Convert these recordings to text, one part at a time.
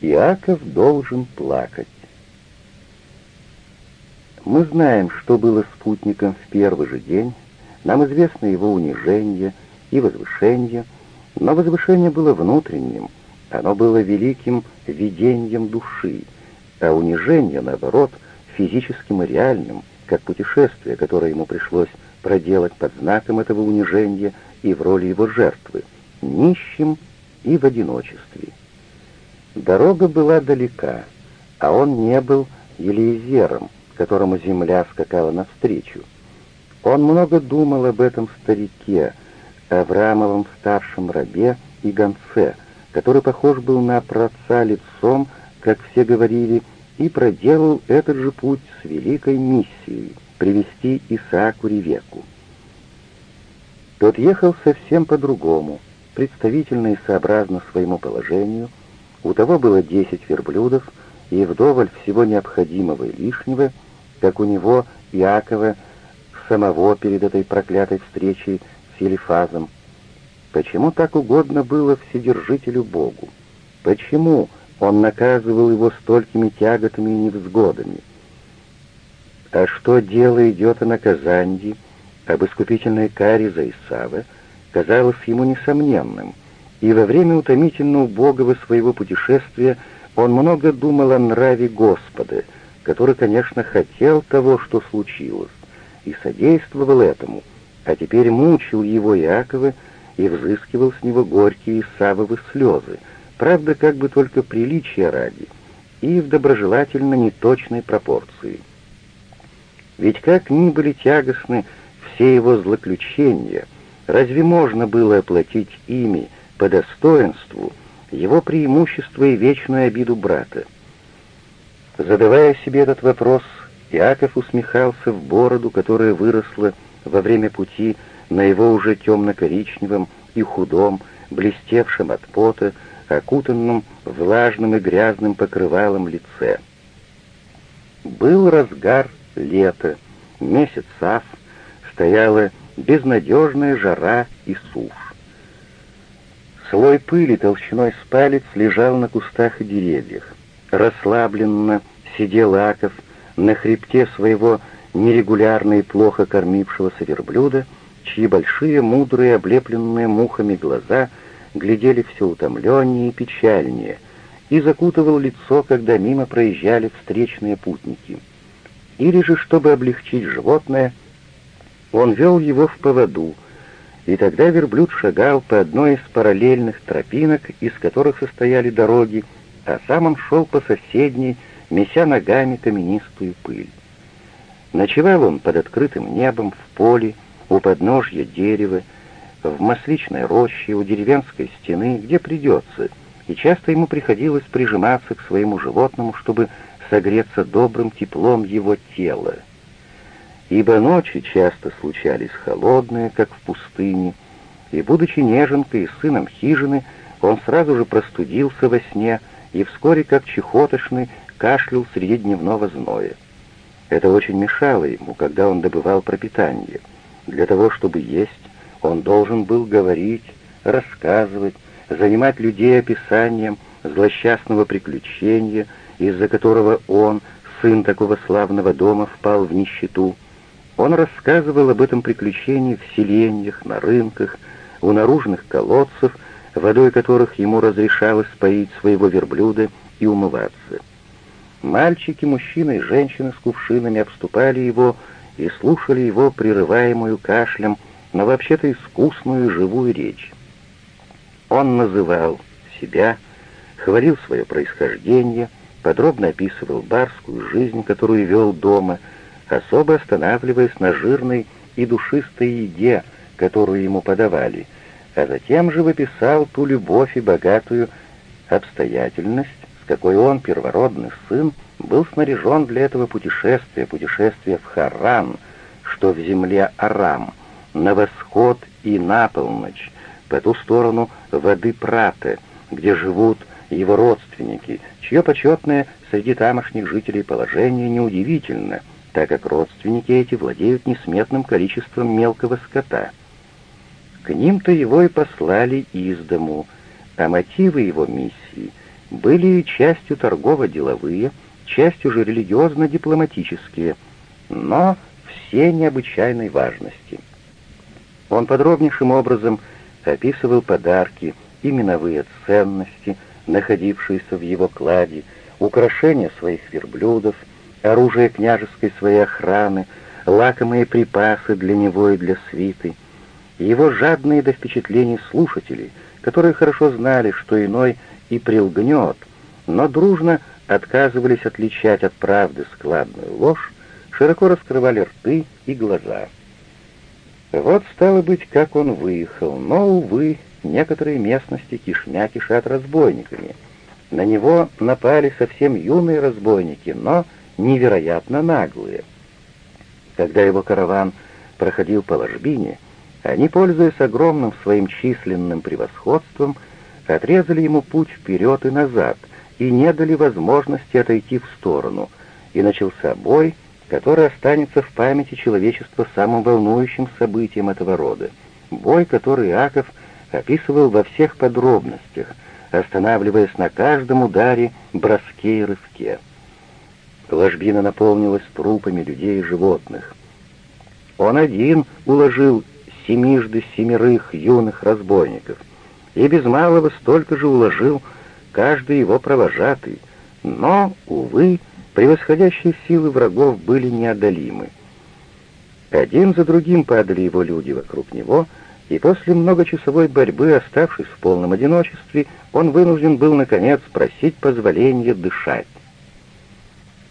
Иаков должен плакать. Мы знаем, что было спутником в первый же день, нам известно его унижение и возвышение, но возвышение было внутренним, оно было великим видением души, а унижение, наоборот, физическим и реальным, как путешествие, которое ему пришлось проделать под знаком этого унижения и в роли его жертвы, нищим и в одиночестве. Дорога была далека, а он не был Елизером, которому земля скакала навстречу. Он много думал об этом старике, Авраамовом старшем рабе и гонце, который похож был на праотца лицом, как все говорили, и проделал этот же путь с великой миссией — привести Исааку Ревеку. Тот ехал совсем по-другому, представительно и сообразно своему положению. У того было десять верблюдов и вдоволь всего необходимого и лишнего, как у него Иакова самого перед этой проклятой встречей с Елифазом. Почему так угодно было Вседержителю Богу? Почему он наказывал его столькими тяготами и невзгодами? А что дело идет о наказании, об искупительной каре за Исава, казалось ему несомненным, и во время утомительно убогого своего путешествия он много думал о нраве Господа, который, конечно, хотел того, что случилось, и содействовал этому, а теперь мучил его Иакова и взыскивал с него горькие Исавовы слезы, правда, как бы только приличия ради, и в доброжелательно неточной пропорции. Ведь как ни были тягостны все его злоключения, разве можно было оплатить ими по достоинству его преимущество и вечную обиду брата? Задавая себе этот вопрос, Иаков усмехался в бороду, которая выросла во время пути на его уже темно-коричневом и худом, блестевшем от пота, окутанном влажным и грязным покрывалом лице. Был разгар лета, месяц ав, стояла безнадежная жара и сушь. Слой пыли толщиной с палец лежал на кустах и деревьях. Расслабленно сидел Аков на хребте своего нерегулярно и плохо кормившегося верблюда, чьи большие, мудрые, облепленные мухами глаза глядели все утомленнее и печальнее, и закутывал лицо, когда мимо проезжали встречные путники. Или же, чтобы облегчить животное, он вел его в поводу, и тогда верблюд шагал по одной из параллельных тропинок, из которых состояли дороги, а сам он шел по соседней, меся ногами каменистую пыль. Ночевал он под открытым небом, в поле, у подножья дерева, в масличной роще, у деревенской стены, где придется, и часто ему приходилось прижиматься к своему животному, чтобы согреться добрым теплом его тела. Ибо ночи часто случались холодные, как в пустыне, и, будучи неженкой и сыном хижины, он сразу же простудился во сне и вскоре, как чехотошный, кашлял среди дневного зноя. Это очень мешало ему, когда он добывал пропитание. Для того, чтобы есть, он должен был говорить, рассказывать, занимать людей описанием злосчастного приключения, из-за которого он, сын такого славного дома, впал в нищету. Он рассказывал об этом приключении в селениях, на рынках, у наружных колодцев, водой которых ему разрешалось поить своего верблюда и умываться. Мальчики, мужчины и женщины с кувшинами обступали его и слушали его прерываемую кашлем, но вообще-то искусную живую речь. Он называл себя, хвалил свое происхождение, подробно описывал барскую жизнь, которую вел дома, особо останавливаясь на жирной и душистой еде, которую ему подавали, а затем же выписал ту любовь и богатую обстоятельность, какой он, первородный сын, был снаряжен для этого путешествия, путешествия в Харан, что в земле Арам, на восход и на полночь, по ту сторону воды Праты, где живут его родственники, чье почетное среди тамошних жителей положение неудивительно, так как родственники эти владеют несметным количеством мелкого скота. К ним-то его и послали из дому, а мотивы его миссии — были частью торгово-деловые, частью же религиозно-дипломатические, но все необычайной важности. Он подробнейшим образом описывал подарки, именовые ценности, находившиеся в его кладе, украшения своих верблюдов, оружие княжеской своей охраны, лакомые припасы для него и для свиты. Его жадные до впечатлений слушатели, которые хорошо знали, что иной и прилгнет, но дружно отказывались отличать от правды складную ложь, широко раскрывали рты и глаза. Вот стало быть, как он выехал, но, увы, некоторые местности кишмя кишат разбойниками. На него напали совсем юные разбойники, но невероятно наглые. Когда его караван проходил по ложбине, они, пользуясь огромным своим численным превосходством, отрезали ему путь вперед и назад и не дали возможности отойти в сторону, и начался бой, который останется в памяти человечества самым волнующим событием этого рода. Бой, который Иаков описывал во всех подробностях, останавливаясь на каждом ударе, броске и рывке. Ложбина наполнилась трупами людей и животных. Он один уложил семижды семерых юных разбойников, и без малого столько же уложил каждый его провожатый, но, увы, превосходящие силы врагов были неодолимы. Один за другим падали его люди вокруг него, и после многочасовой борьбы, оставшись в полном одиночестве, он вынужден был, наконец, просить позволения дышать.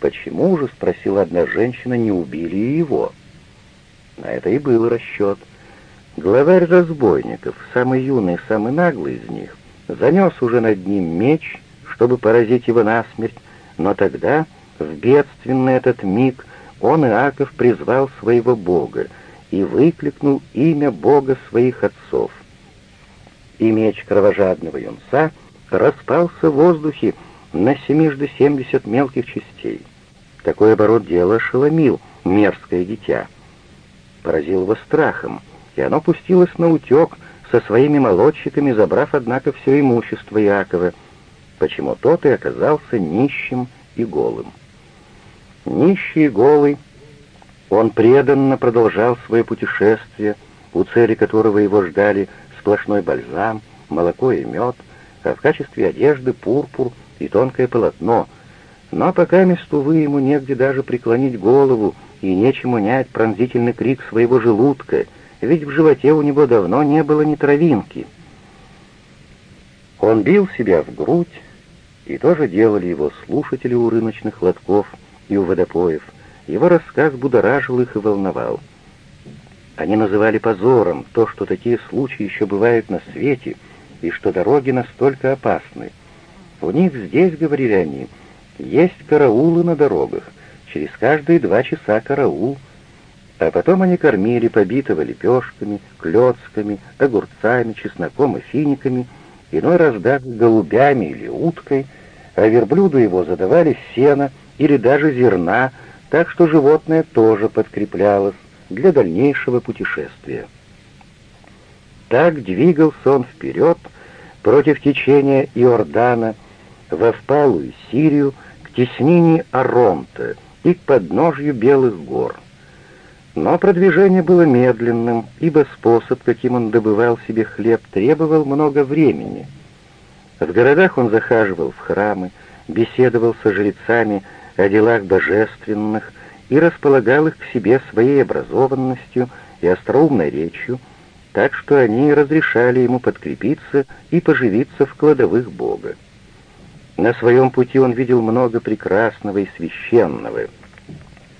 «Почему же, — спросила одна женщина, — не убили его?» На это и был расчет. Главарь разбойников, самый юный, самый наглый из них, занес уже над ним меч, чтобы поразить его насмерть, но тогда, в бедственный этот миг, он, Иаков, призвал своего Бога и выкликнул имя Бога своих отцов. И меч кровожадного юнца распался в воздухе на семижды семьдесят мелких частей. Такой оборот дела ошеломил мерзкое дитя. Поразил его страхом, и оно пустилось на утек со своими молодчиками, забрав, однако, все имущество Иакова, почему тот и оказался нищим и голым. Нищий и голый, он преданно продолжал свое путешествие, у цели которого его ждали сплошной бальзам, молоко и мед, а в качестве одежды пурпур и тонкое полотно — но пока месту вы ему негде даже преклонить голову и нечем унять пронзительный крик своего желудка, ведь в животе у него давно не было ни травинки. Он бил себя в грудь, и тоже делали его слушатели у рыночных лотков и у водопоев. Его рассказ будоражил их и волновал. Они называли позором то, что такие случаи еще бывают на свете, и что дороги настолько опасны. У них здесь, говорили они, — есть караулы на дорогах, через каждые два часа караул. А потом они кормили побитого лепешками, клетками, огурцами, чесноком и финиками, иной раз даже голубями или уткой, а верблюду его задавали сено или даже зерна, так что животное тоже подкреплялось для дальнейшего путешествия. Так двигался он вперед против течения Иордана во впалую Сирию, теснине Аронта и к подножью Белых гор. Но продвижение было медленным, ибо способ, каким он добывал себе хлеб, требовал много времени. В городах он захаживал в храмы, беседовал со жрецами о делах божественных и располагал их к себе своей образованностью и остроумной речью, так что они разрешали ему подкрепиться и поживиться в кладовых Бога. На своем пути он видел много прекрасного и священного.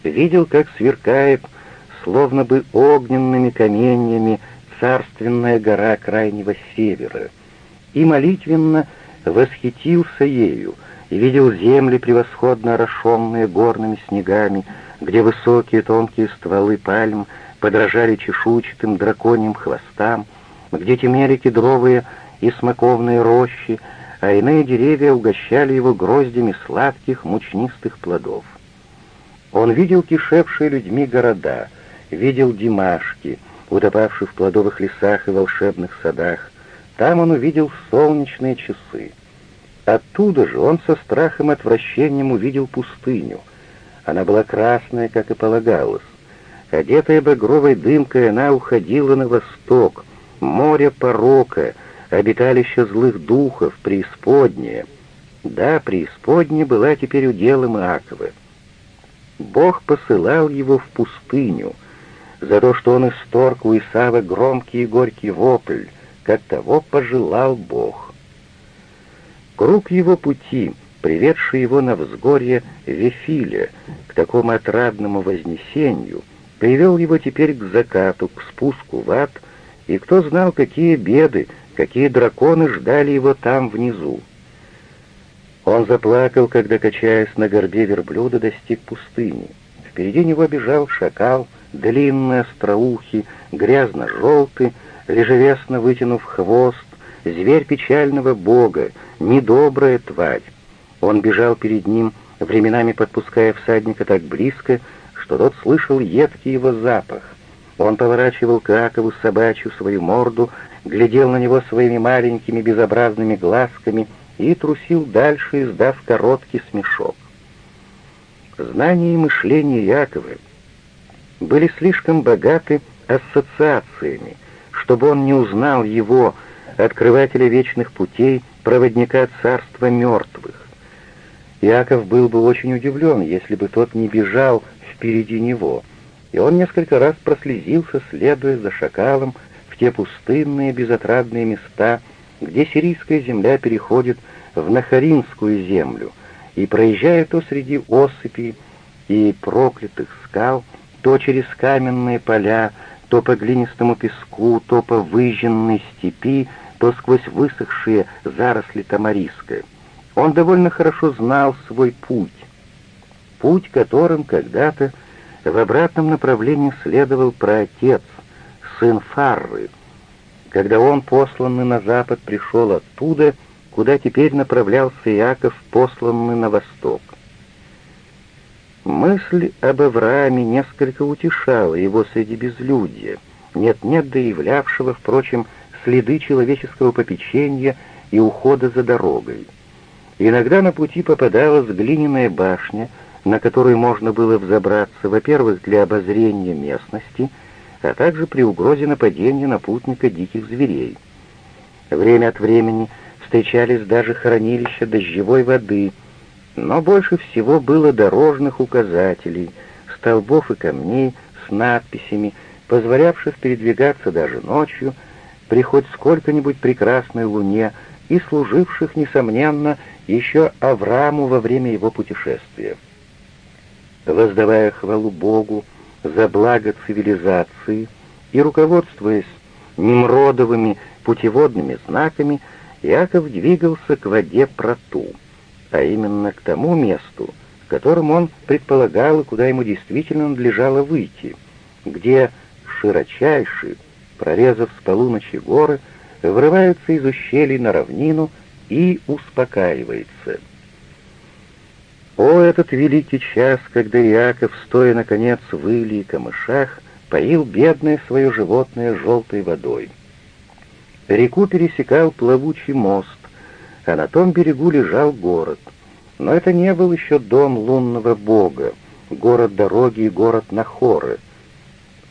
Видел, как сверкает, словно бы огненными каменьями, царственная гора крайнего севера, и молитвенно восхитился ею, и видел земли, превосходно орошенные горными снегами, где высокие тонкие стволы пальм подражали чешуйчатым драконьим хвостам, где темели кедровые и смоковные рощи, а иные деревья угощали его гроздями сладких мучнистых плодов. Он видел кишевшие людьми города, видел Димашки, утопавшие в плодовых лесах и волшебных садах. Там он увидел солнечные часы. Оттуда же он со страхом и отвращением увидел пустыню. Она была красная, как и полагалось. Одетая багровой дымкой, она уходила на восток, море порока, обиталище злых духов, преисподнее. Да, преисподняя была теперь уделом Иакова. Бог посылал его в пустыню за то, что он исторг у Исава громкий и горький вопль, как того пожелал Бог. Круг его пути, приведший его на взгорье Вефиля, к такому отрадному вознесению, привел его теперь к закату, к спуску в ад, и кто знал, какие беды, какие драконы ждали его там внизу. Он заплакал, когда, качаясь на горбе верблюда, достиг пустыни. Впереди него бежал шакал, длинный, остроухий, грязно-желтый, лежевесно вытянув хвост, зверь печального бога, недобрая тварь. Он бежал перед ним, временами подпуская всадника так близко, что тот слышал едкий его запах. Он поворачивал к Акову собачью свою морду, глядел на него своими маленькими безобразными глазками и трусил дальше, издав короткий смешок. Знания и мышление Якова были слишком богаты ассоциациями, чтобы он не узнал его, открывателя вечных путей, проводника царства мертвых. Яков был бы очень удивлен, если бы тот не бежал впереди него, и он несколько раз прослезился, следуя за шакалом те пустынные безотрадные места, где сирийская земля переходит в Нахаринскую землю, и проезжая то среди осыпей и проклятых скал, то через каменные поля, то по глинистому песку, то по выжженной степи, то сквозь высохшие заросли тамариска. Он довольно хорошо знал свой путь, путь которым когда-то в обратном направлении следовал праотец, сын Фарры, когда он, посланный на запад, пришел оттуда, куда теперь направлялся Иаков, посланный на восток. Мысль об Аврааме несколько утешала его среди безлюдья, нет-нет, да являвшего, впрочем, следы человеческого попечения и ухода за дорогой. Иногда на пути попадалась глиняная башня, на которую можно было взобраться, во-первых, для обозрения местности, а также при угрозе нападения на путника диких зверей. Время от времени встречались даже хранилища дождевой воды — но больше всего было дорожных указателей, столбов и камней с надписями, позволявших передвигаться даже ночью, при хоть сколько-нибудь прекрасной луне и служивших, несомненно, еще Аврааму во время его путешествия. Воздавая хвалу Богу за благо цивилизации и руководствуясь немродовыми путеводными знаками, Яков двигался к воде Проту — а именно к тому месту, которым он предполагал и куда ему действительно надлежало выйти, где широчайшие, прорезав с полуночи горы, врываются из ущелий на равнину и успокаивается. О, этот великий час, когда Иаков, стоя наконец в иле и камышах, поил бедное свое животное желтой водой. Реку пересекал плавучий мост, а на том берегу лежал город. Но это не был еще дом лунного бога, город дороги и город Нахоры.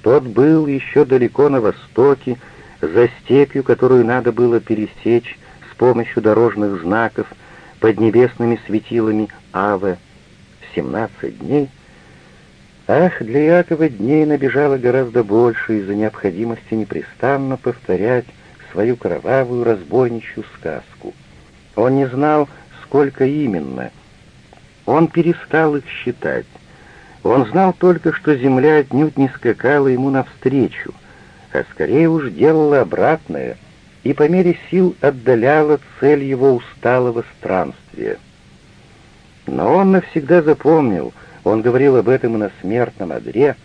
Тот был еще далеко на востоке, за степью, которую надо было пересечь с помощью дорожных знаков под небесными светилами Аве в семнадцать дней. Ах, для Якова дней набежало гораздо больше из-за необходимости непрестанно повторять свою кровавую разбойничью сказку — он не знал, сколько именно. Он перестал их считать. Он знал только, что земля отнюдь не скакала ему навстречу, а скорее уж делала обратное и по мере сил отдаляла цель его усталого странствия. Но он навсегда запомнил, он говорил об этом и на смертном одре,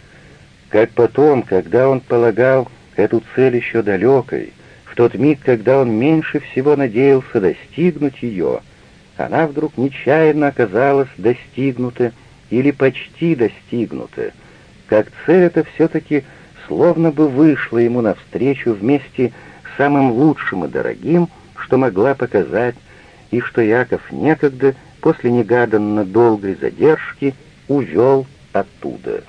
как потом, когда он полагал эту цель еще далекой, в тот миг, когда он меньше всего надеялся достигнуть ее, она вдруг нечаянно оказалась достигнута или почти достигнута, как цель это все-таки словно бы вышла ему навстречу вместе самым лучшим и дорогим, что могла показать, и что Яков некогда, после негаданно долгой задержки, увел оттуда.